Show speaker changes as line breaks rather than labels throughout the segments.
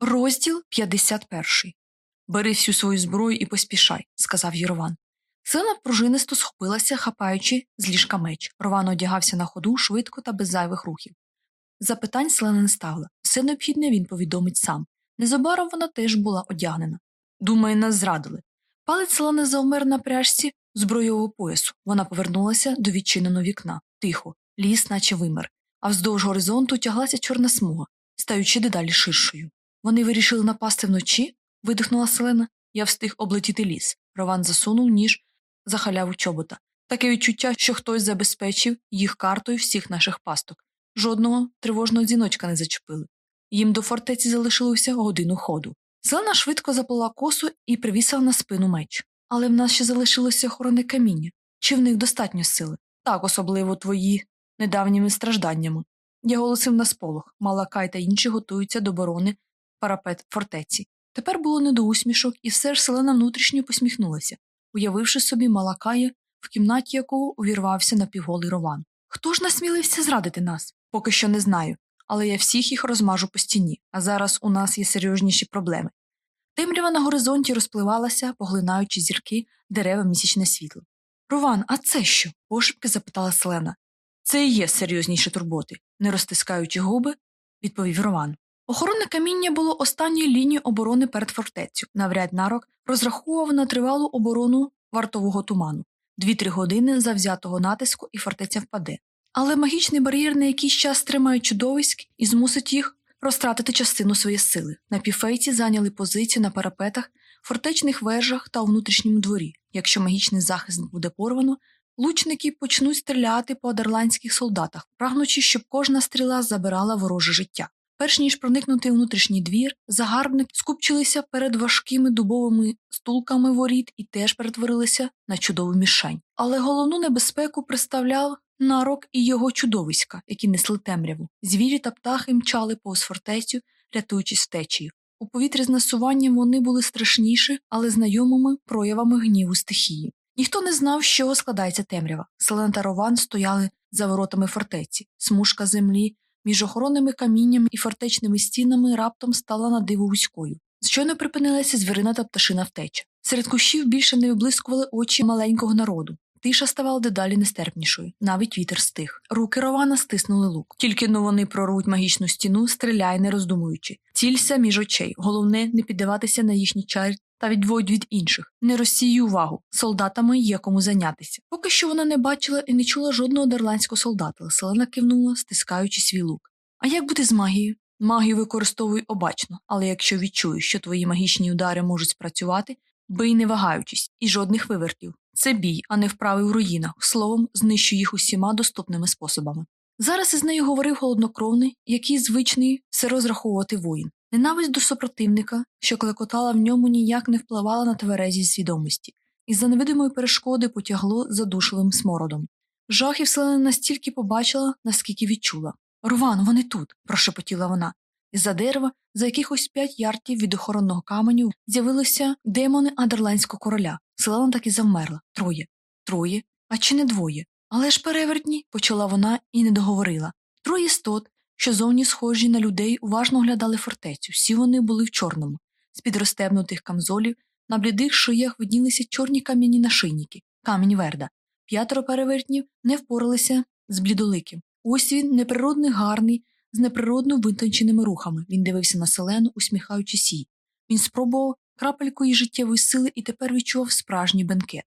Розділ 51. Бери всю свою зброю і поспішай, сказав Єрован. Селена пружинисто схопилася, хапаючи з ліжка меч. Рован одягався на ходу швидко та без зайвих рухів. Запитань Селена не ставила. Все необхідне він повідомить сам. Незабаром вона теж була одягнена. Думає, нас зрадили. Палець Селени завмер на пряжці збройового поясу. Вона повернулася до відчиненого вікна. Тихо, ліс, наче вимер, а вздовж горизонту тяглася чорна смуга, стаючи дедалі ширшою. Вони вирішили напасти вночі? видихнула Селена. Я встиг облетіти ліс. Рован засунув ніж за халяву чобота. Таке відчуття, що хтось забезпечив їх картою всіх наших пасток. Жодного тривожного дзвіночка не зачепили. Їм до фортеці залишилося годину ходу. Селена швидко заплела косу і привісила на спину меч. Але в нас ще залишилося охоронне каміння. Чи в них достатньо сили? Так, особливо твої недавніми стражданнями. Я голосив на сполох. Малакай та інші готуються до оборони парапет фортеці. Тепер було не до усмішок, і все ж селена внутрішньо посміхнулася, уявивши собі Малакая, в кімнаті якого увірвався напівголий рован. Хто ж насмілився зрадити нас? Поки що не знаю, але я всіх їх розмажу по стіні, а зараз у нас є серйозніші проблеми. Темрява на горизонті розпливалася, поглинаючи зірки дерева місячне світло. Рован, а це що? пошепки запитала Селена. Це і є серйозніші турботи, не розтискаючи губи, відповів Рован. Охоронне каміння було останньою лінією оборони перед фортецю. Навряд нарок розраховував на тривалу оборону вартового туману дві-три години завзятого натиску і фортеця впаде. Але магічний бар'єр на якийсь час тримає чудовиськ і змусить їх розтратити частину своєї сили. Напівфейці зайняли позицію на парапетах, фортечних вежах та у внутрішньому дворі. Якщо магічний захист буде порвано, лучники почнуть стріляти по адерландських солдатах, прагнучи, щоб кожна стріла забирала вороже життя. Перш ніж проникнути у внутрішній двір, загарбники скупчилися перед важкими дубовими стулками воріт і теж перетворилися на чудову мішень. Але головну небезпеку представляв нарок і його чудовиська, які несли темряву. Звірі та птахи мчали повз фортецю, рятуючись втечею. У повітрі з насуванням вони були страшніші, але знайомими проявами гніву стихії. Ніхто не знав, з чого складається темрява. Селен та Рован стояли за воротами фортеці, смужка землі між охоронними каміннями і фортечними стінами раптом стала на диво вузькою. Щойно припинилася звірина та пташина втеча. Серед кущів більше не виблискували очі маленького народу. Тиша ставала дедалі нестерпнішою, навіть вітер стих. Руки Рована стиснули лук. Тільки но вони прорвуть магічну стіну, стріляй, не роздумуючи. Цілься між очей. Головне не піддаватися на їхні чарі та відводь від інших. Не розсіюй увагу. Солдатами є кому зайнятися. Поки що вона не бачила і не чула жодного дерландського солдата, але Селена кивнула, стискаючи свій лук. А як бути з магією? Магію використовуй обачно, але якщо відчуєш, що твої магічні удари можуть спрацювати, бий не вагаючись, і жодних вивертів. Це бій, а не вправи в руїнах, словом, знищуй їх усіма доступними способами. Зараз із нею говорив холоднокровний, який звичний все розраховувати воїн. Ненависть до супротивника, що клекотала в ньому, ніяк не впливала на тверезість свідомості, і за невидимої перешкоди потягло задушливим смородом. Жах і вселена настільки побачила, наскільки відчула. Руван, вони тут, прошепотіла вона. Із за дерева, за якихось п'ять ярдів від охоронного каменю, з'явилися демони адерландського короля. Селена так і завмерла. Троє. Троє, а чи не двоє? Але ж перевертні, почала вона і не договорила. Троє істот, що зовні схожі на людей, уважно оглядали фортецю. Всі вони були в чорному, з під розтебнутих камзолів, на блідих шиях виднілися чорні кам'яні нашийники, камінь верда. П'ятеро перевертнів не впоралися з блідоликим. Ось він, неприродний гарний, з неприродно витонченими рухами. Він дивився на селену, усміхаючись їй. Він спробував крапельку її життєвої сили і тепер відчував справжній бенкет.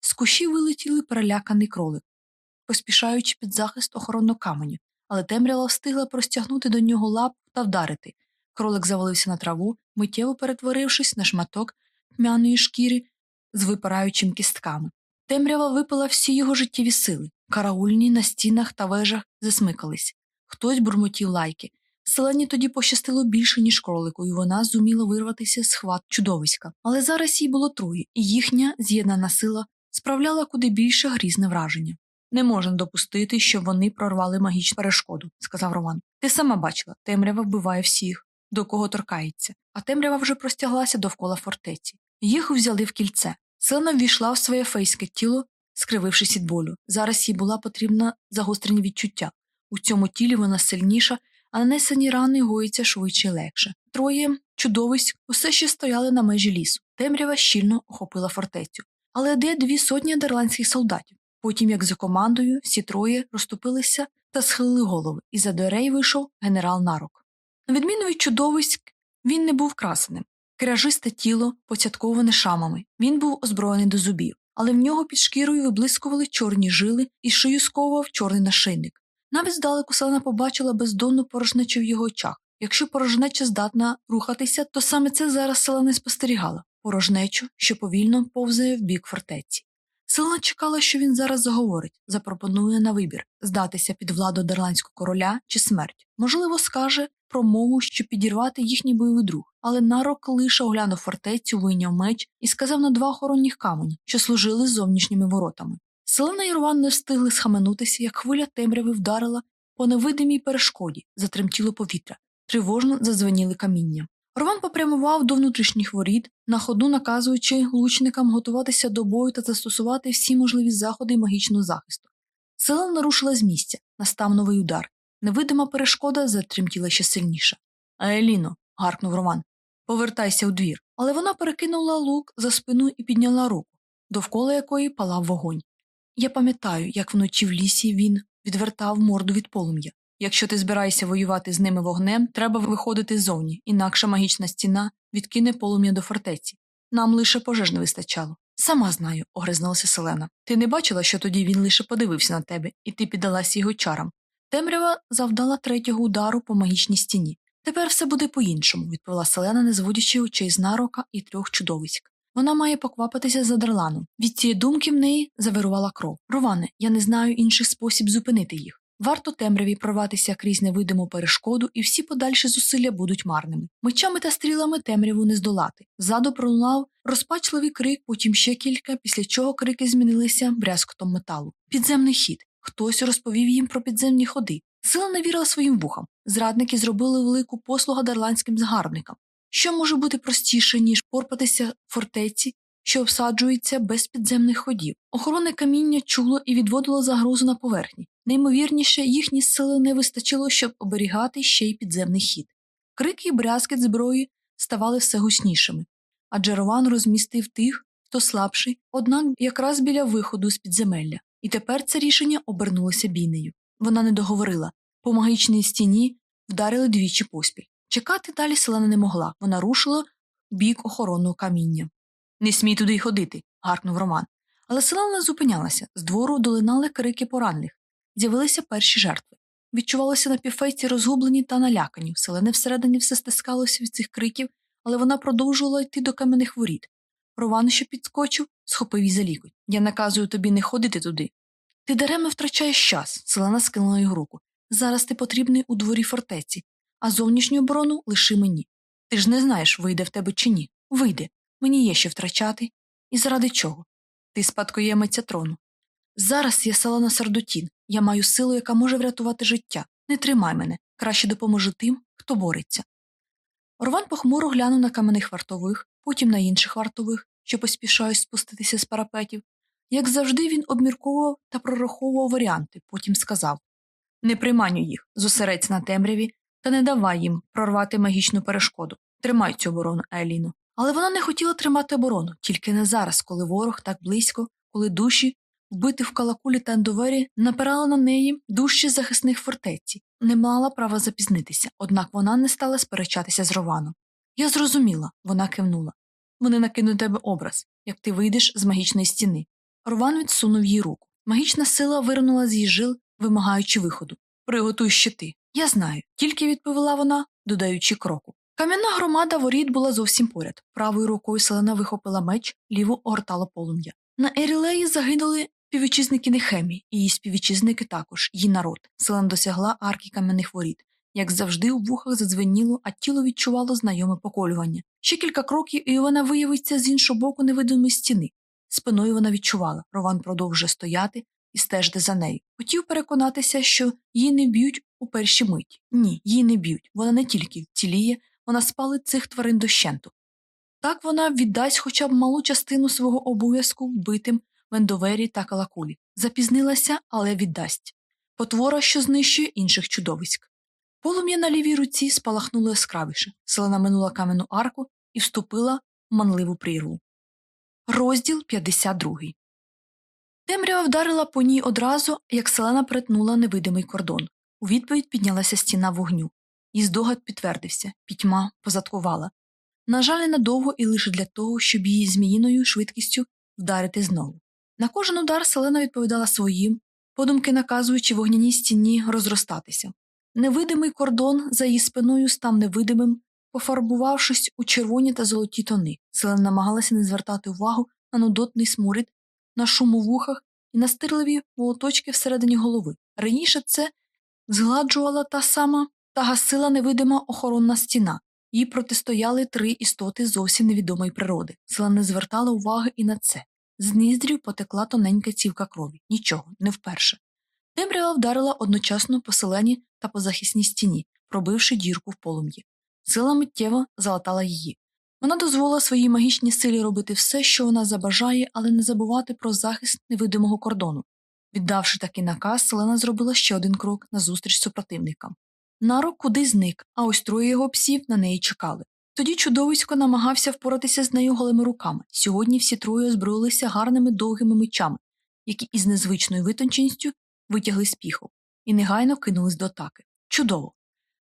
З кущів вилетіли переляканий кролик, поспішаючи під захист охоронного каменю, але темрява встигла простягнути до нього лап та вдарити. Кролик завалився на траву, миттєво перетворившись на шматок тьмяної шкіри з випираючим кістками. Темрява випила всі його життєві сили. Караульні на стінах та вежах засмикались. Хтось бурмотів лайки. Селені тоді пощастило більше, ніж кролику, і вона зуміла вирватися з хват чудовиська. Але зараз їй було троє, і їхня з'єднана сила справляла куди більше грізне враження. Не можна допустити, щоб вони прорвали магічну перешкоду, сказав Роман. Ти сама бачила, темрява вбиває всіх, до кого торкається, а темрява вже простяглася довкола фортеці. Їх взяли в кільце. Селена ввійшла в своє фейське тіло, скривившись від болю. Зараз їй була потрібна загострені відчуття. У цьому тілі вона сильніша, а нанесені рани гоїться швидше і легше. Троє чудовиськ усе ще стояли на межі лісу. Темрява щільно охопила фортецю. Але де дві сотні адерландських солдатів? Потім, як за командою, всі троє розступилися та схилили голови, і за дверей вийшов генерал Нарок. На відміну від чудовиськ, він не був красеним. Кряжисте тіло, поцятковане шамами. Він був озброєний до зубів, але в нього під шкірою виблискували чорні жили і шию сковував чорний нашийник. Навіть здалеку селена побачила бездонну порожнечу в його очах. Якщо порожнеча здатна рухатися, то саме це зараз села не спостерігала порожнечу, що повільно повзає в бік фортеці. Селена чекала, що він зараз заговорить, запропонує на вибір здатися під владу дерландського короля чи смерть. Можливо, скаже про мову, щоб підірвати їхній бойовий друг, але нарок лише оглянув фортецю, вийняв меч і сказав на два охоронних камені, що служили зовнішніми воротами. Селена і Рован не встигли схаменутися, як хвиля темряви вдарила по невидимій перешкоді, затремтіло повітря, тривожно задзвеніли каміння. Рован попрямував до внутрішніх воріт, на ходу наказуючи лучникам готуватися до бою та застосувати всі можливі заходи магічного захисту. Селена нарушила з місця, настав новий удар. Невидима перешкода затремтіла ще сильніше. Аеліно, гаркнув Роман, повертайся у двір. Але вона перекинула лук за спину і підняла руку, довкола якої палав вогонь. Я пам'ятаю, як вночі в лісі він відвертав морду від полум'я. Якщо ти збираєшся воювати з ними вогнем, треба виходити ззовні, інакше магічна стіна відкине полум'я до фортеці. Нам лише пожеж не вистачало. Сама знаю, огризнулася Селена. Ти не бачила, що тоді він лише подивився на тебе, і ти піддалася його чарам. Темрява завдала третього удару по магічній стіні. Тепер все буде по-іншому, відповіла Селена, не зводячи очей з нарока і трьох чудовиськ. Вона має поквапитися за Дарланом. Від цієї думки в неї завирувала кров. Роване, я не знаю інших спосіб зупинити їх. Варто темряві прорватися крізь невидиму перешкоду, і всі подальші зусилля будуть марними. Мечами та стрілами темряву не здолати. Ззаду пролунав розпачливий крик, потім ще кілька, після чого крики змінилися брязкотом металу. Підземний хід. Хтось розповів їм про підземні ходи. Сила не вірила своїм вухам. Зрадники зробили велику послугу дарландським згарбникам. Що може бути простіше, ніж порпатися в фортеці, що обсаджується без підземних ходів? Охоронне каміння чуло і відводило загрозу на поверхні. Наймовірніше, їхні сили не вистачило, щоб оберігати ще й підземний хід. Крики і брязкіт зброї ставали все гучнішими, адже Рован розмістив тих, хто слабший, однак якраз біля виходу з підземелля, і тепер це рішення обернулося бійнею. Вона не договорила по магічній стіні вдарили двічі поспіль. Чекати далі селена не могла, вона рушила бік охоронного каміння. Не смій туди й ходити, гаркнув Роман. Але селена зупинялася, з двору долинали крики поранених з'явилися перші жертви. Відчувалося на півфейці розгублені та налякані, селени всередині все стискалося від цих криків, але вона продовжувала йти до кам'яних воріт. Рован, що підскочив, схопив її за лікоть. Я наказую тобі не ходити туди. Ти даремно втрачаєш час, селена скинула його руку. Зараз ти потрібний у дворі фортеці, а зовнішню оборону лиши мені. Ти ж не знаєш, вийде в тебе чи ні. Вийде. Мені є що втрачати. І заради чого? Ти спадкоємиця трону. Зараз я селена Сардутін, я маю силу, яка може врятувати життя. Не тримай мене, краще допоможи тим, хто бореться. Орван похмуро глянув на кам'яних вартових, потім на інших вартових, що поспішають спуститися з парапетів. Як завжди, він обмірковував та прораховував варіанти, потім сказав Не приманю їх, зосередься на темряві, та не давай їм прорвати магічну перешкоду. Тримай цю оборону, Еліно. Але вона не хотіла тримати оборону, тільки не зараз, коли ворог так близько, коли душі вбити в калакулі та напирала на неї дужчі захисних фортеці, не мала права запізнитися, однак вона не стала сперечатися з Рованом. Я зрозуміла, вона кивнула. Вони накинуть тебе образ, як ти вийдеш з магічної стіни. Рован відсунув їй руку. Магічна сила виринула з її жил, вимагаючи виходу. Приготуй щити. Я знаю, тільки відповіла вона, додаючи кроку. Кам'яна громада воріт була зовсім поряд. Правою рукою селена вихопила меч, ліву огортала полум'я. На Ерілеї загинули Співвітчизники Нехемі і її співвітчизники також, її народ. Селен досягла арки кам'яних воріт. Як завжди, у вухах задзвеніло, а тіло відчувало знайоме поколювання. Ще кілька кроків, і вона виявиться з іншого боку невидимої стіни. Спиною вона відчувала, Рован продовжує стояти і стежити за нею. Хотів переконатися, що її не б'ють у перші миті. Ні, її не б'ють. Вона не тільки вціліє, вона спалить цих тварин дощенту. Так вона віддасть хоча б малу частину свого обов'язку вбитим Вендовері та Калакулі. Запізнилася, але віддасть потвора, що знищує інших чудовиськ. Полум'я на лівій руці спалахнуло яскравіше. Селена минула кам'яну арку і вступила в манливу прірву. Розділ 52 Темрява вдарила по ній одразу, як селена перетнула невидимий кордон. У відповідь піднялася стіна вогню. Її здогад підтвердився, пітьма позадкувала. На жаль, ненадовго і лише для того, щоб її зміїною швидкістю вдарити знову. На кожен удар селена відповідала своїм, подумки наказуючи вогняній стіні розростатися. Невидимий кордон за її спиною став невидимим, пофарбувавшись у червоні та золоті тони. Селена намагалася не звертати увагу на нудотний сморід, на шум у вухах і на стирливі молоточки всередині голови. Раніше це згладжувала та сама та гасила невидима охоронна стіна. Їй протистояли три істоти зовсім невідомої природи. Села не звертала уваги і на це. З ніздрів потекла тоненька цівка крові. Нічого, не вперше. Темрява вдарила одночасно по селені та по захисній стіні, пробивши дірку в полум'ї. Сила миттєво залатала її. Вона дозволила своїй магічній силі робити все, що вона забажає, але не забувати про захист невидимого кордону. Віддавши такий наказ, селена зробила ще один крок назустріч супротивникам. Нарок кудись зник, а ось троє його псів на неї чекали. Тоді чудовисько намагався впоратися з нею голими руками. Сьогодні всі троє озброїлися гарними довгими мечами, які із незвичною витонченістю витягли з піху, і негайно кинулись до атаки. Чудово!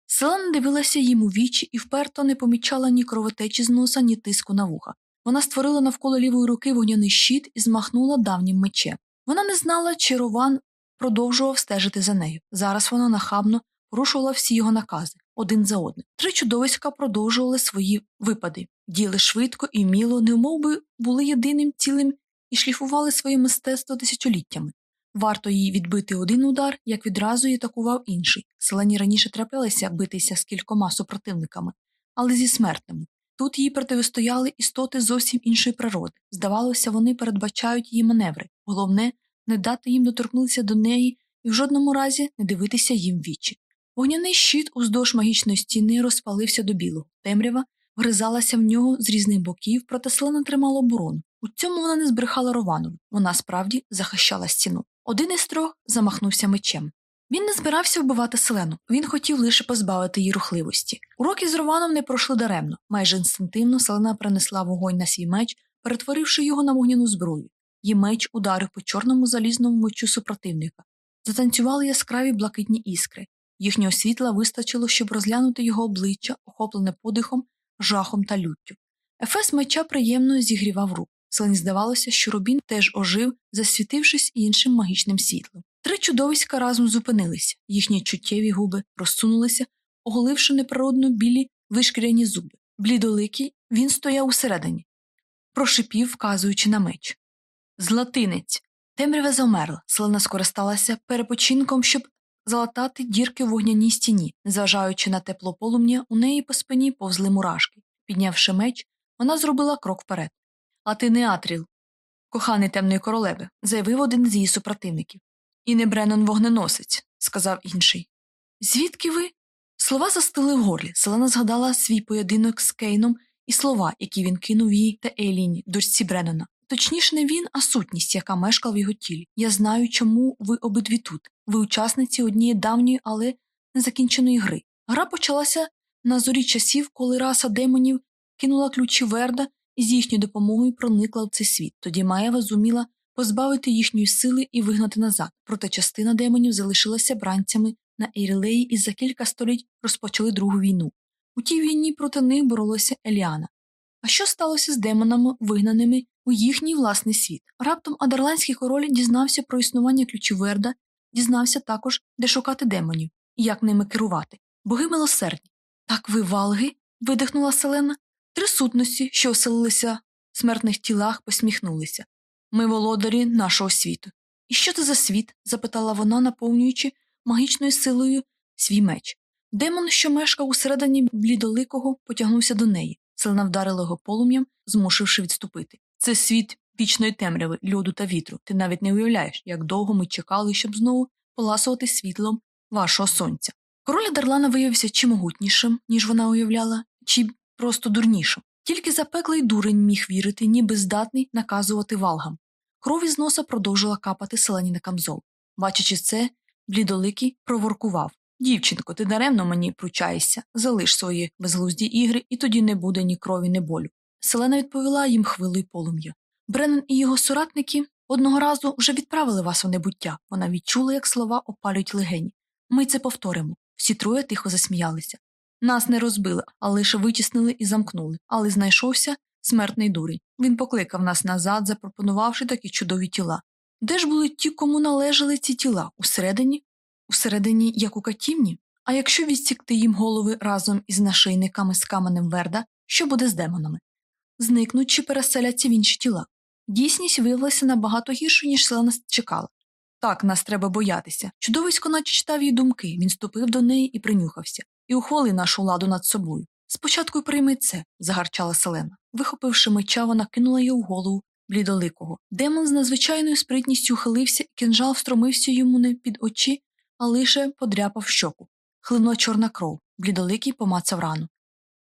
Селена дивилася їм у вічі і вперто не помічала ні кровотечі з носа, ні тиску на вуха. Вона створила навколо лівої руки вогняний щит і змахнула давнім мечем. Вона не знала, чи Рован продовжував стежити за нею. Зараз вона нахабно порушувала всі його накази один за одним. Три чудовиська продовжували свої випади, діли швидко і вміло, немовби були єдиним цілим і шліфували своє мистецтво тисячоліттями. Варто їй відбити один удар, як відразу її атакував інший. Селені раніше траплялися битися з кількома супротивниками, але зі смертними. Тут їй протистояли істоти зовсім іншої природи. Здавалося, вони передбачають її маневри. Головне не дати їм доторкнутися до неї і в жодному разі не дивитися їм вічі. Вогняний щит уздовж магічної стіни розпалився до білого. Темрява вгризалася в нього з різних боків, проте селена тримала оборону. У цьому вона не збрехала Рованову. Вона справді захищала стіну. Один із трьох замахнувся мечем. Він не збирався вбивати селену, він хотів лише позбавити її рухливості. Уроки з Рованом не пройшли даремно. Майже інстинктивно селена принесла вогонь на свій меч, перетворивши його на вогняну зброю. Її меч ударив по чорному залізному мечу супротивника. Затанцювали яскраві блакитні іскри. Їхнього світла вистачило, щоб розглянути його обличчя, охоплене подихом, жахом та люттю. Ефес меча приємно зігрівав руку. Селені здавалося, що Рубін теж ожив, засвітившись іншим магічним світлом. Три чудовиська разом зупинилися, їхні чуттєві губи розсунулися, оголивши неприродно білі вишкіряні зуби. Блідоликий він стояв усередині, прошипів, вказуючи на меч. Златинець. Темрява замерла, селена скористалася перепочинком, щоб залатати дірки в вогняній стіні, незважаючи на тепло полум'я, у неї по спині повзли мурашки. Піднявши меч, вона зробила крок вперед. А ти не Атріл, коханий темної королеви, заявив один з її супротивників. І не Бренон вогненосець, сказав інший. Звідки ви? Слова застили в горлі. Селена згадала свій поєдинок з Кейном і слова, які він кинув їй та Ейліні, дочці Бреннона. Точніше, не він, а сутність, яка мешкала в його тілі. Я знаю, чому ви обидві тут. Ви учасниці однієї давньої, але незакінченої гри. Гра почалася на зорі часів, коли раса демонів кинула ключі Верда і з їхньою допомогою проникла в цей світ. Тоді Маєва зуміла позбавити їхньої сили і вигнати назад, проте частина демонів залишилася бранцями на Ейрелеї і за кілька століть розпочали другу війну. У тій війні проти них боролася Еліана. А що сталося з демонами, вигнаними у їхній власний світ? Раптом Адерландський король дізнався про існування ключоверда, дізнався також, де шукати демонів і як ними керувати. Боги милосердні. Так ви валги? видихнула Селена. Три сутності, що оселилися в смертних тілах, посміхнулися. Ми володарі нашого світу. І що це за світ? запитала вона, наповнюючи магічною силою свій меч. Демон, що мешкав усередині блідоликого, потягнувся до неї. Селена вдарила його полум'ям, змусивши відступити. Це світ вічної темряви, льоду та вітру. Ти навіть не уявляєш, як довго ми чекали, щоб знову поласувати світлом вашого сонця. Король Дарлана виявився чи могутнішим, ніж вона уявляла, чи просто дурнішим. Тільки запеклий дурень міг вірити, ніби здатний наказувати валгам. Кров із носа продовжила капати селені на камзол. Бачачи це, блідоликий проворкував Дівчинко, ти даремно мені пручаєшся, залиш свої безглузді ігри, і тоді не буде ні крові, ні болю. Селена відповіла їм хвилою полум'я. Бреннен і його соратники одного разу вже відправили вас у небуття. Вона відчула, як слова опалюють легені. Ми це повторимо. Всі троє тихо засміялися. Нас не розбили, а лише витіснили і замкнули, але знайшовся смертний дурень. Він покликав нас назад, запропонувавши такі чудові тіла. Де ж були ті, кому належали ці тіла? Усередині? Усередині, як у катівні? А якщо відсікти їм голови разом із нашийниками з каменем верда, що буде з демонами? Зникнуть чи переселяться в інші тіла. Дійсність виявилася набагато гірше, ніж Селена чекала. Так, нас треба боятися. Чудовисько наче читав її думки, він ступив до неї і принюхався, і ухвалив нашу ладу над собою. Спочатку прийми це, загарчала Селена. Вихопивши меча, вона кинула його в голову блідоликого. Демон з надзвичайною спритністю ухилився, і кинжал встромився йому не під очі, а лише подряпав щоку. Хлинула чорна кров, блідоликий помацав рану.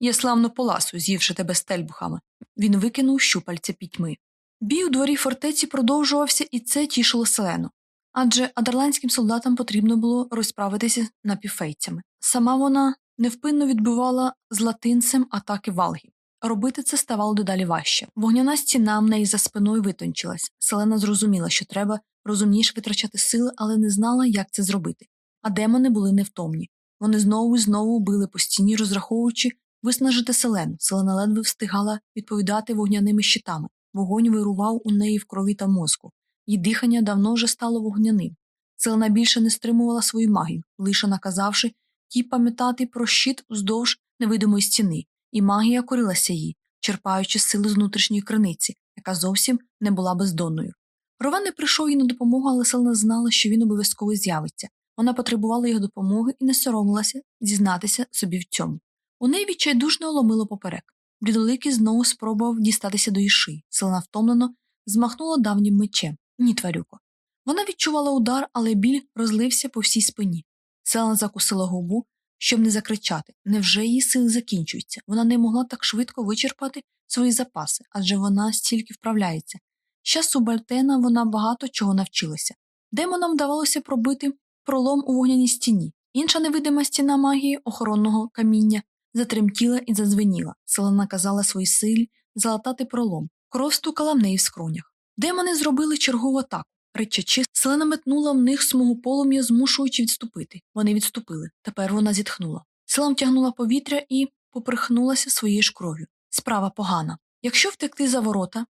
Я славно поласу, з'ївши тебе стельбухами. Він викинув щупальця пітьми. Бій у дворі фортеці продовжувався, і це тішило селену. Адже адерландським солдатам потрібно було розправитися напівфейцями. Сама вона невпинно відбивала з латинцем атаки валгів. Робити це ставало дедалі важче. Вогняна стіна в неї за спиною витончилась. Селена зрозуміла, що треба розумніше витрачати сили, але не знала, як це зробити. А демони були невтомні. Вони знову і знову били по стіні, розраховуючи виснажити селену. Селена ледве встигала відповідати вогняними щитами. Вогонь вирував у неї в крові та мозку. Її дихання давно вже стало вогняним. Селена більше не стримувала свою магію, лише наказавши тій пам'ятати про щит уздовж невидимої стіни, і магія корилася їй, черпаючи сили з внутрішньої криниці, яка зовсім не була бездонною. Рован не прийшов їй на допомогу, але Селена знала, що він обов'язково з'явиться. Вона потребувала його допомоги і не соромилася зізнатися собі в цьому. У неї відчайдушно ломило поперек. Блідоликий знову спробував дістатися до шиї. Селена втомлено змахнула давнім мечем. Ні, тварюко. Вона відчувала удар, але біль розлився по всій спині. Селена закусила губу, щоб не закричати. Невже її сили закінчуються? Вона не могла так швидко вичерпати свої запаси, адже вона стільки вправляється. Ще субальтена вона багато чого навчилася. Демонам вдавалося пробити пролом у вогняній стіні. Інша невидима стіна магії охоронного каміння затремтіла і задзвеніла. Селена казала своїй силі залатати пролом. Кров стукала в неї в скронях. Демони зробили чергову атаку. Речачи, селена метнула в них смугу полум'я, змушуючи відступити. Вони відступили. Тепер вона зітхнула. Селена втягнула повітря і поперхнулася своєю ж кров'ю. Справа погана. Якщо втекти за ворота,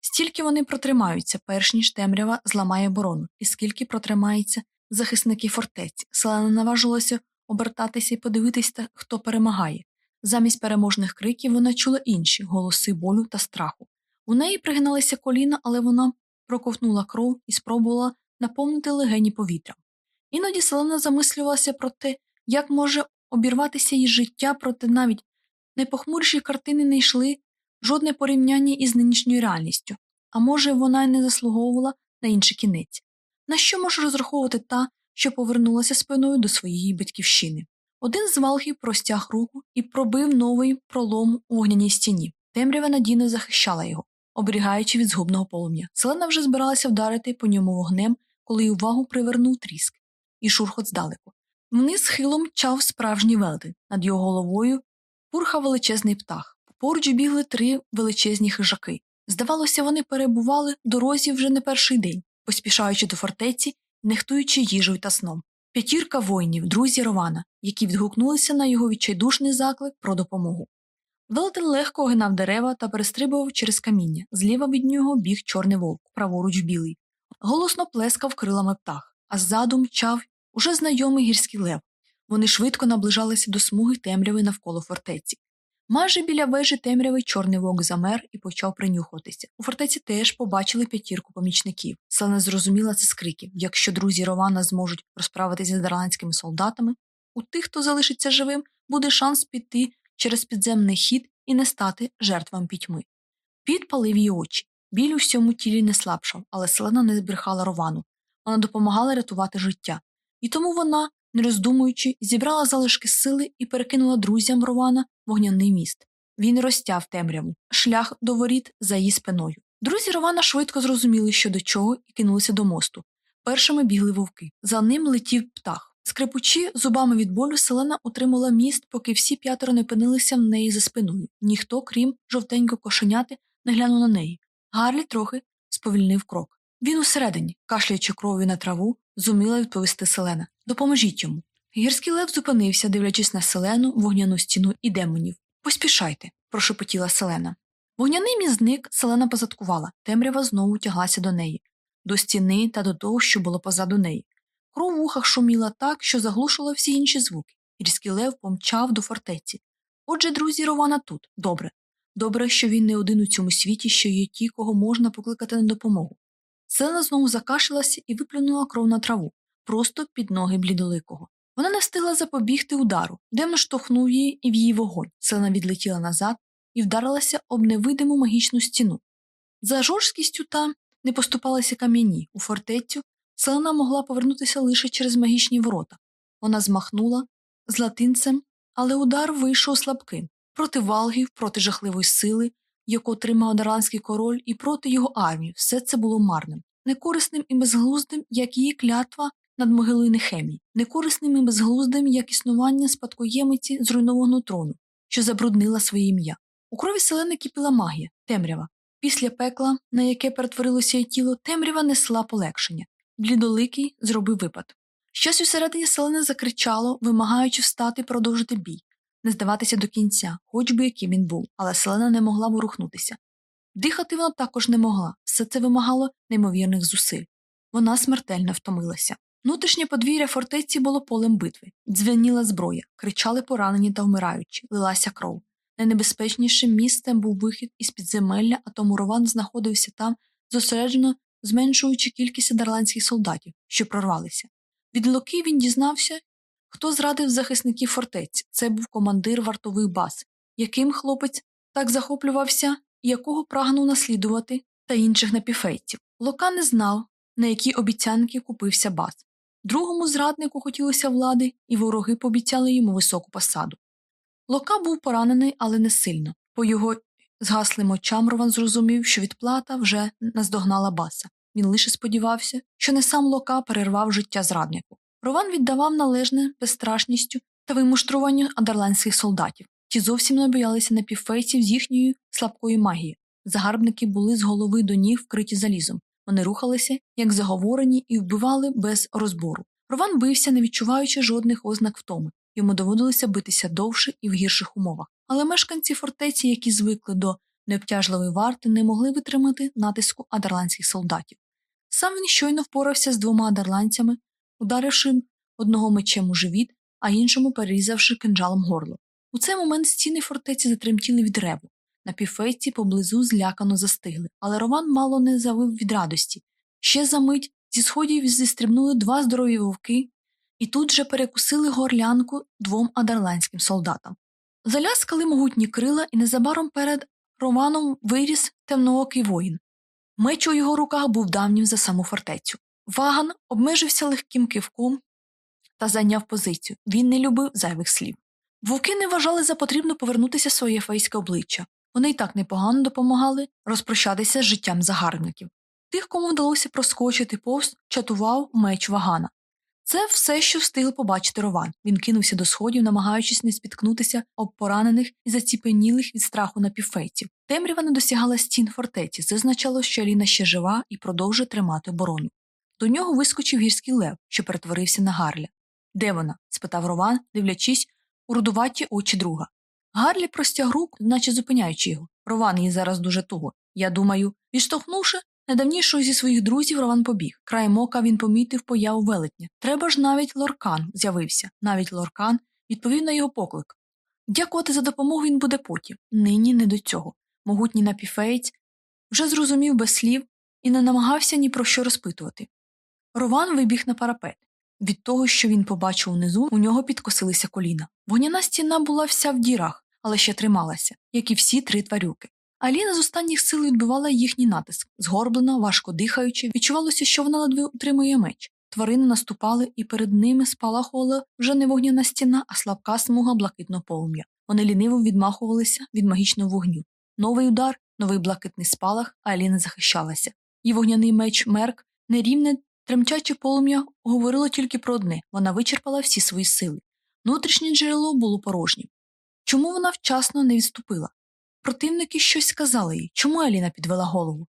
стільки вони протримаються, перш ніж темрява зламає оборону, і скільки протримається захисники фортеці. Селена наважилася обертатися і подивитися, хто перемагає. Замість переможних криків вона чула інші голоси болю та страху. У неї пригиналися коліна, але вона проковтнула кров і спробувала наповнити легені повітрям. Іноді Селена замислювалася про те, як може обірватися її життя, проте навіть найпохмуріші картини не йшли жодне порівняння із нинішньою реальністю, а може, вона й не заслуговувала на інший кінець. На що може розраховувати та, що повернулася спиною до своєї батьківщини? Один з валгів простяг руку і пробив новий пролом у вогняній стіні. Темрява надійно захищала його оберігаючи від згубного полум'я. Селена вже збиралася вдарити по ньому вогнем, коли увагу привернув тріск і шурхот здалеку. Вниз хилом чав справжній велетень. Над його головою пурхав величезний птах. Поруч бігли три величезні хижаки. Здавалося, вони перебували в дорозі вже не перший день, поспішаючи до фортеці, нехтуючи їжею та сном. П'ятірка воїнів, друзі Рована, які відгукнулися на його відчайдушний заклик про допомогу. Велетен легко огинав дерева та перестрибував через каміння. Зліва від нього біг чорний вовк, праворуч білий. Голосно плескав крилами птах, а ззаду мчав уже знайомий гірський лев. Вони швидко наближалися до смуги темряви навколо фортеці. Майже біля вежі темряви чорний вовк замер і почав принюхуватися. У фортеці теж побачили п'ятірку помічників. Селена зрозуміла це з криків. Якщо друзі Рована зможуть розправитися з дарландськими солдатами, у тих, хто залишиться живим, буде шанс піти через підземний хід і не стати жертвам пітьми. Піт палив її очі. Біль у всьому тілі не слабшав, але селена не збрехала ровану. Вона допомагала рятувати життя. І тому вона, не роздумуючи, зібрала залишки сили і перекинула друзям Рована вогняний міст. Він розтяв темряву, шлях до воріт за її спиною. Друзі Рована швидко зрозуміли, що до чого, і кинулися до мосту. Першими бігли вовки. За ним летів птах. Скрипучи зубами від болю, селена утримала міст, поки всі п'ятеро не опинилися в неї за спиною. Ніхто, крім жовтенького кошеняти, не глянув на неї. Гарлі трохи сповільнив крок. Він усередині, кашляючи кров'ю на траву, зуміла відповісти селена. Допоможіть йому. Гірський лев зупинився, дивлячись на селену, вогняну стіну і демонів. Поспішайте, прошепотіла селена. Вогняний мізник селена позадкувала, темрява знову тяглася до неї, до стіни та до того, що було позаду неї. Кров в ухах шуміла так, що заглушила всі інші звуки. Гірський лев помчав до фортеці. Отже, друзі, Рована тут. Добре. Добре, що він не один у цьому світі, що є ті, кого можна покликати на допомогу. Селена знову закашлялася і виплюнула кров на траву, просто під ноги блідоликого. Вона не встигла запобігти удару, демон штовхнув її і в її вогонь. Селена відлетіла назад і вдарилася об невидиму магічну стіну. За жорсткістю там не поступалися кам'яні. У фортецю селена могла повернутися лише через магічні ворота. Вона змахнула з латинцем, але удар вийшов слабким проти валгів, проти жахливої сили, яку тримав дарландський король, і проти його армії. Все це було марним, некорисним і безглуздим, як її клятва над могилою Нехемії, некорисним і безглуздим, як існування спадкоємиці зруйнованого трону, що забруднила своє ім'я. У крові селени кипіла магія, темрява. Після пекла, на яке перетворилося її тіло, темрява несла полегшення. Блідоликий зробив випад. Щось усередині селени закричало, вимагаючи встати і продовжити бій, не здаватися до кінця, хоч би яким він був, але селена не могла ворухнутися. Дихати вона також не могла, все це вимагало неймовірних зусиль. Вона смертельно втомилася. Внутрішнє подвір'я фортеці було полем битви, дзвеніла зброя, кричали поранені та вмираючі, лилася кров. Найнебезпечнішим місцем був вихід із підземелля, а тому Рован знаходився там, зосереджено зменшуючи кількість дарландських солдатів, що прорвалися. Від Луки він дізнався, хто зрадив захисників фортеці. Це був командир вартових баз, яким хлопець так захоплювався якого прагнув наслідувати та інших напіфейців. Лука не знав, на які обіцянки купився баз. Другому зраднику хотілося влади, і вороги пообіцяли йому високу посаду. Лока був поранений, але не сильно. По його згаслим очам Рован зрозумів, що відплата вже наздогнала баса. Він лише сподівався, що не сам Лока перервав життя зраднику. Рован віддавав належне безстрашністю та вимуштруванню адерландських солдатів. Ті зовсім не боялися напівфейців з їхньою слабкою магією. Загарбники були з голови до ніг вкриті залізом. Вони рухалися, як заговорені, і вбивали без розбору. Рован бився, не відчуваючи жодних ознак втоми. Йому доводилося битися довше і в гірших умовах. Але мешканці фортеці, які звикли до необтяжливої варти, не могли витримати натиску адерландських солдатів. Сам він щойно впорався з двома адерландцями, ударивши одного мечем у живіт, а іншому перерізавши кинджалом горло. У цей момент стіни фортеці затремтіли від реву. На півфейці поблизу злякано застигли, але Роман мало не завив від радості. Ще за мить зі сходів зістрибнули два здорові вовки і тут же перекусили горлянку двом адерландським солдатам. Заляскали могутні крила, і незабаром перед Романом виріс темноокий воїн. Меч у його руках був давнім за саму фортецю. Ваган обмежився легким кивком та зайняв позицію. Він не любив зайвих слів. Вовки не вважали за потрібно повернутися своє фейське обличчя. Вони й так непогано допомагали розпрощатися з життям загарбників. Тих, кому вдалося проскочити повз, чатував меч вагана. Це все, що встигли побачити Рован. Він кинувся до сходів, намагаючись не спіткнутися об поранених і заціпенілих від страху напівфейців. Темрява не досягала стін фортеці. Це означало, що Аліна ще жива і продовжує тримати оборону. До нього вискочив гірський лев, що перетворився на Гарля. Де вона? спитав Рован, дивлячись у рудуваті очі друга. Гарлі простяг руку, наче зупиняючи його. Рован їй зараз дуже туго. Я думаю, відштовхнувши Найдавнішого зі своїх друзів Рован побіг. Краєм ока він помітив появу велетня. Треба ж навіть Лоркан з'явився. Навіть Лоркан відповів на його поклик. Дякувати за допомогу він буде потім. Нині не до цього. Могутній напіфеєць вже зрозумів без слів і не намагався ні про що розпитувати. Рован вибіг на парапет. Від того, що він побачив унизу, у нього підкосилися коліна. Вогняна стіна була вся в дірах, але ще трималася, як і всі три тварюки. Аліна з останніх сил відбивала їхній натиск, згорблена, важко дихаючи, відчувалося, що вона ледве утримує меч. Тварини наступали, і перед ними спалахувала вже не вогняна стіна, а слабка смуга блакитного полум'я. Вони ліниво відмахувалися від магічного вогню. Новий удар, новий блакитний спалах, а Аліна захищалася. Її вогняний меч Мерк нерівне Тремтяче полум'я говорило тільки про одне вона вичерпала всі свої сили. Внутрішнє джерело було порожнім. Чому вона вчасно не відступила? Противники щось сказали їй, чому Еліна підвела голову.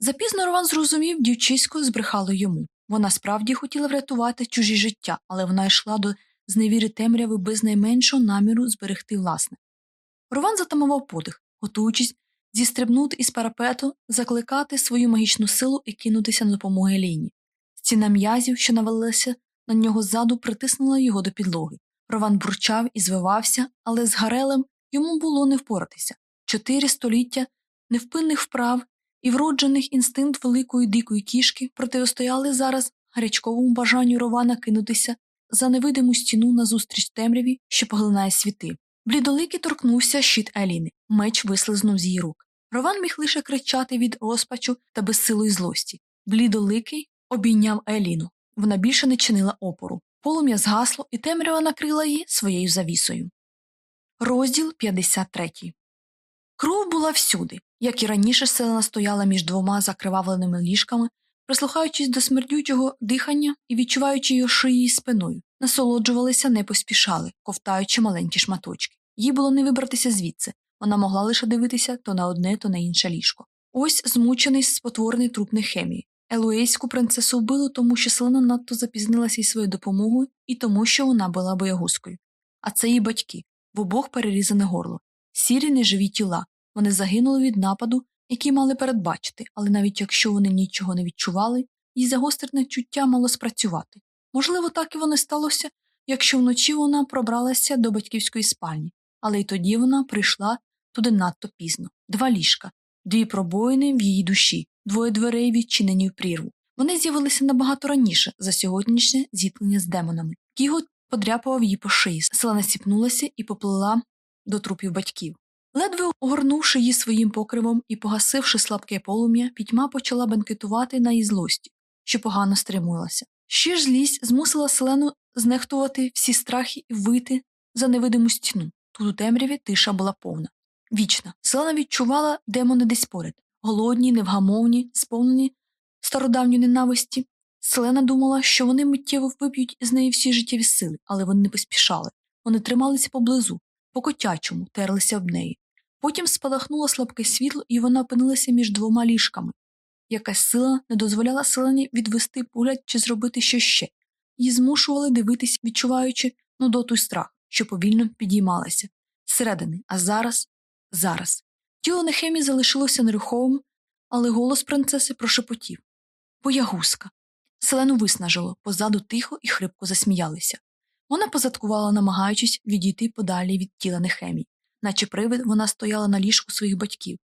Запізно Рован зрозумів, дівчисько збрехало йому. Вона справді хотіла врятувати чужі життя, але вона йшла до зневіри темряви без найменшого наміру зберегти власне. Рован затамував подих, готуючись зістрибнути із парапету, закликати свою магічну силу і кинутися на допомогу Еліні. Стіна м'язів, що навалилася на нього ззаду, притиснула його до підлоги. Рован бурчав і звивався, але з Гарелем йому було не впоратися. Чотири століття невпинних вправ і вроджених інстинкт великої дикої кішки протистояли зараз гарячковому бажанню Рована кинутися за невидиму стіну назустріч темряві, що поглинає світи. Блідоликий торкнувся щит Еліни, меч вислизнув з її рук. Рован міг лише кричати від розпачу та безсилої злості. Блідоликий обійняв Еліну. Вона більше не чинила опору. Полум'я згасло, і темрява накрила її своєю завісою. Розділ 53 Кров була всюди, як і раніше селена стояла між двома закривавленими ліжками, прислухаючись до смердючого дихання і відчуваючи його шиї спиною, насолоджувалися, не поспішали, ковтаючи маленькі шматочки. Їй було не вибратися звідси, вона могла лише дивитися то на одне, то на інше ліжко. Ось змучений спотворений труп Нехемії. Елуейську принцесу вбило, тому що селена надто запізнилася із своєю допомогою і тому, що вона була боягузкою. А це її батьки в обох перерізане горло, сірі неживі тіла. Вони загинули від нападу, який мали передбачити, але навіть якщо вони нічого не відчували, її загострене чуття мало спрацювати. Можливо, так і воно сталося, якщо вночі вона пробралася до батьківської спальні, але й тоді вона прийшла туди надто пізно два ліжка, дві пробоїни в її душі, двоє дверей відчинені в прірву. Вони з'явилися набагато раніше за сьогоднішнє зіткнення з демонами. Кігот подряпував її по шиї, села насіпнулася і поплила до трупів батьків. Ледве огорнувши її своїм покривом і погасивши слабке полум'я, пітьма почала бенкетувати на її злості, що погано стримувалася. Ще ж злість змусила селену знехтувати всі страхи і вийти за невидиму стіну. Тут у темряві тиша була повна. Вічна. Селена відчувала демони десь поряд, голодні, невгамовні, сповнені стародавньої ненависті. Селена думала, що вони миттєво вип'ють з неї всі життєві сили, але вони не поспішали. Вони трималися поблизу, по котячому, терлися об неї. Потім спалахнуло слабке світло, і вона опинилася між двома ліжками. Якась сила не дозволяла селені відвести погляд чи зробити щось ще. Її змушували дивитись, відчуваючи нудоту й страх, що повільно підіймалася. Зсередини, а зараз, зараз. Тіло Нехемі залишилося нерухомим, але голос принцеси прошепотів Боягузка. Селену виснажило, позаду тихо і хрипко засміялися. Вона позадкувала, намагаючись відійти подалі від тіла Нехемії, наче привид вона стояла на ліжку своїх батьків.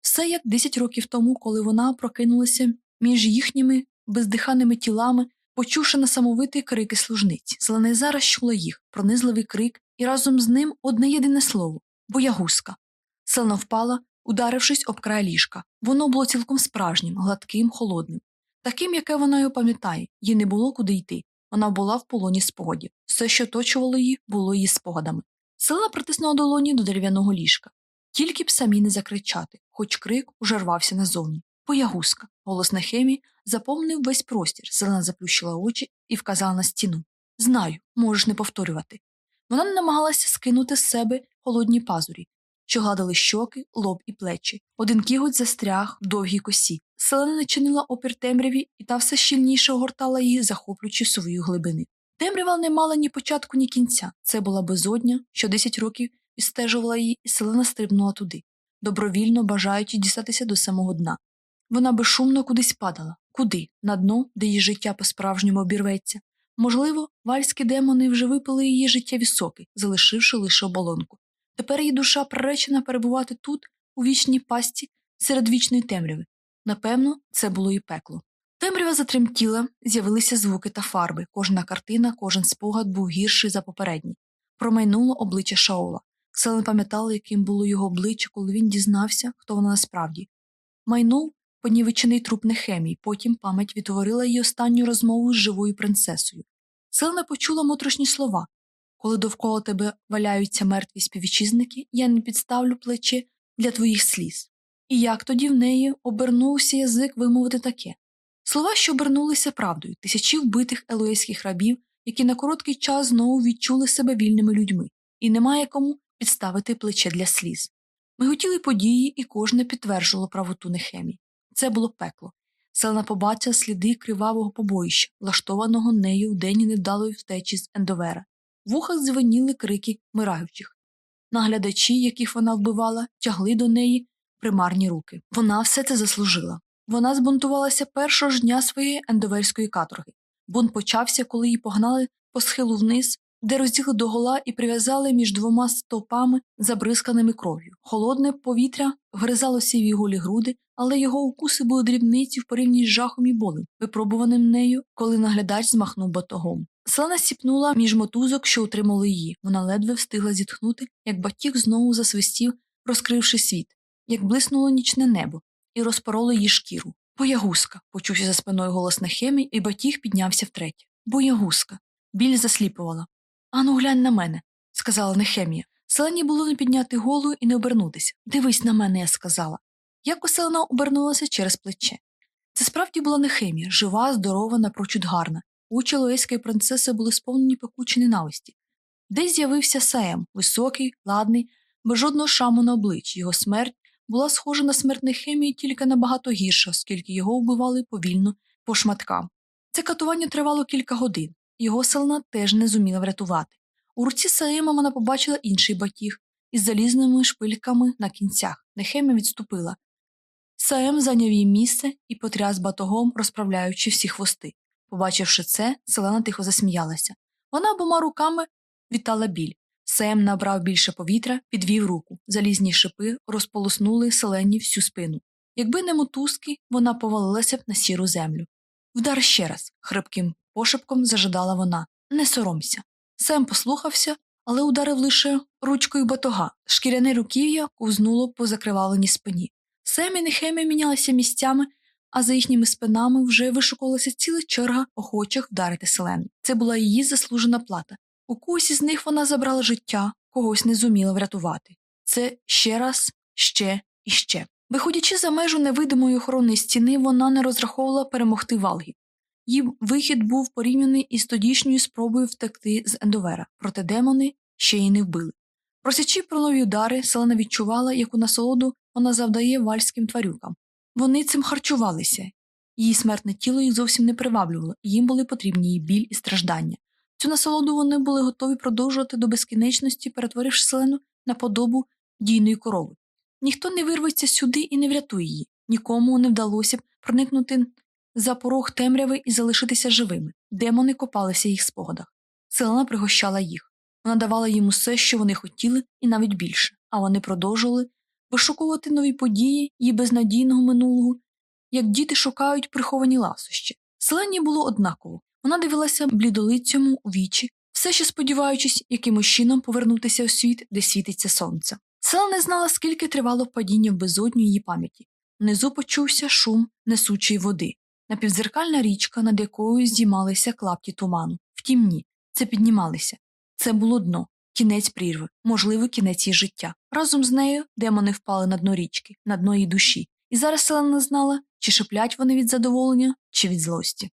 Все як десять років тому, коли вона прокинулася між їхніми бездиханими тілами, почувши несамовитий крики служниці. Селена зараз чула їх, пронизливий крик, і разом з ним одне єдине слово боягузка. Селена впала, ударившись об край ліжка. Воно було цілком справжнім, гладким, холодним. Таким, яке вона його пам'ятає, їй не було куди йти. Вона була в полоні спогадів. Все, що оточувало її, було її спогадами. Селена притиснула долоні до дерев'яного ліжка. Тільки б самі не закричати, хоч крик уже рвався назовні. Боягузка. Голос Нехемі заповнив весь простір. Селена заплющила очі і вказала на стіну. Знаю, можеш не повторювати. Вона не намагалася скинути з себе холодні пазурі, що гладили щоки, лоб і плечі. Один кіготь застряг в довгій косі. Селена не чинила опір темряві, і та все щільніше огортала її, захоплюючи свої глибини. Темрява не мала ні початку, ні кінця. Це була безодня, що десять років відстежувала її, і селена стрибнула туди, добровільно бажаючи дістатися до самого дна. Вона безшумно кудись падала. Куди? На дно, де її життя по-справжньому обірветься. Можливо, вальські демони вже випили її життєві соки, залишивши лише оболонку. Тепер її душа приречена перебувати тут, у вічній пасті, серед вічної темряви. Напевно, це було і пекло. Темрява затремтіла, з'явилися звуки та фарби. Кожна картина, кожен спогад був гірший за попередній. Промайнуло обличчя Шаола. Селен пам'ятала, яким було його обличчя, коли він дізнався, хто вона насправді. Майнув понівечений труп Нехемій, потім пам'ять відтворила її останню розмову з живою принцесою. Селена почула моторошні слова коли довкола тебе валяються мертві співвітчизники, я не підставлю плече для твоїх сліз. І як тоді в неї обернувся язик вимовити таке Слова, що обернулися правдою, тисячі вбитих елоїських рабів, які на короткий час знову відчули себе вільними людьми, і немає кому підставити плече для сліз. Ми готіли події, і кожне підтверджувало правоту Нехемії. Це було пекло. Селена побачила сліди кривавого побоїща, влаштованого нею в день невдалої втечі з Ендовера. В ухах дзвеніли крики мираючих. Наглядачі, яких вона вбивала, тягли до неї примарні руки. Вона все це заслужила. Вона збунтувалася першого ж дня своєї ендоверської каторги. Бунт почався, коли її погнали по схилу вниз, де розділи догола і прив'язали між двома стовпами, забризканими кров'ю. Холодне повітря вгризалося в її голі груди, але його укуси були дрібниці в порівні з жахом і болем, випробуваним нею, коли наглядач змахнув батогом. Селена сіпнула між мотузок, що утримали її. Вона ледве встигла зітхнути, як батіг знову засвистів, розкривши світ, як блиснуло нічне небо, і розпороло її шкіру. Боягузка. почувся за спиною голос Нехемі, і батіг піднявся втретє. Боягузка. Біль засліпувала. Ану, глянь на мене, сказала Нехемія. Селені було не підняти голову і не обернутися. Дивись на мене, я сказала. Як Селена обернулася через плече. Це справді була Нехемія, жива, здорова, напрочуд гарна. Очі лоєської принцеси були сповнені пекучі ненависті. Десь з'явився Саем, високий, ладний, без жодного шаму на обличчі. Його смерть була схожа на смерть Нехемії, тільки набагато гірша, оскільки його вбивали повільно по шматкам. Це катування тривало кілька годин. Його селена теж не зуміла врятувати. У руці Саема вона побачила інший батіг із залізними шпильками на кінцях. Нехемія відступила. Саем зайняв її місце і потряс батогом, розправляючи всі хвости. Побачивши це, селена тихо засміялася. Вона обома руками вітала біль. Сем набрав більше повітря, підвів руку. Залізні шипи розполоснули селені всю спину. Якби не мотузки, вона повалилася б на сіру землю. Вдар ще раз, хрипким пошепком зажадала вона. Не соромся. Сем послухався, але ударив лише ручкою батога. Шкіряне руків'я ковзнуло по закриваленій спині. Сем і Нехемія мінялися місцями, а за їхніми спинами вже вишукувалася ціла черга охочих вдарити селену. Це була її заслужена плата. У когось із них вона забрала життя, когось не зуміла врятувати. Це ще раз, ще і ще. Виходячи за межу невидимої охоронної стіни, вона не розраховувала перемогти валгів. Її вихід був порівняний із тодішньою спробою втекти з Ендовера, проте демони ще й не вбили. Просячи про нові удари, селена відчувала, яку насолоду вона завдає вальським тварюкам. Вони цим харчувалися. Її смертне тіло їх зовсім не приваблювало, і їм були потрібні її біль і страждання. Цю насолоду вони були готові продовжувати до безкінечності, перетворивши селену на подобу дійної корови. Ніхто не вирветься сюди і не врятує її, нікому не вдалося б проникнути за порог темряви і залишитися живими. Демони копалися в їх спогадах. Селена пригощала їх. Вона давала їм усе, що вони хотіли, і навіть більше, а вони продовжували вишукувати нові події її безнадійного минулого, як діти шукають приховані ласощі. Селені було однаково. Вона дивилася блідолицьому у вічі, все ще сподіваючись, якимось чином повернутися у світ, де світиться сонце. Села не знала, скільки тривало падіння в безодню її пам'яті. Внизу почувся шум несучої води, напівзеркальна річка, над якою здіймалися клапті туману. Втім, ні, це піднімалися. Це було дно, кінець прірви, можливо, кінець її життя. Разом з нею демони впали на дно річки, на дно її душі. І зараз Селена не знала, чи шиплять вони від задоволення, чи від злості.